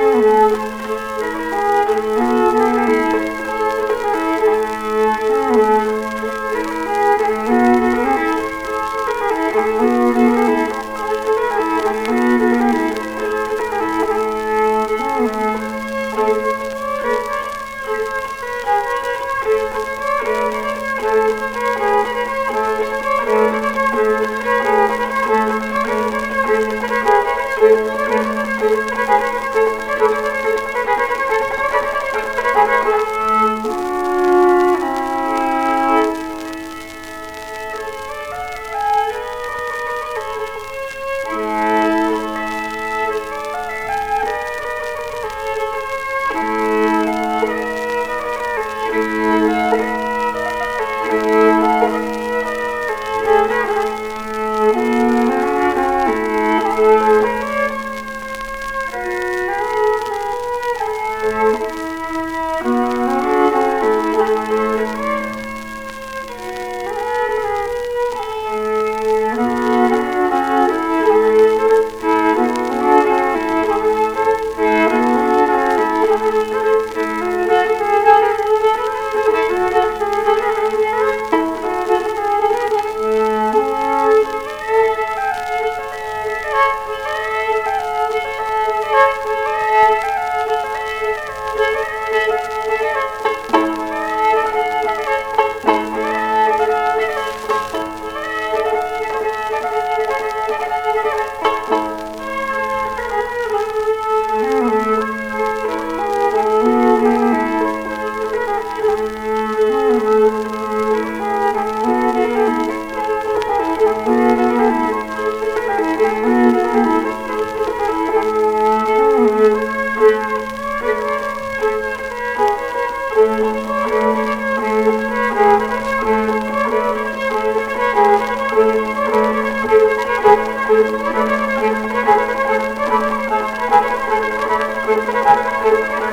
Mm-hmm. Música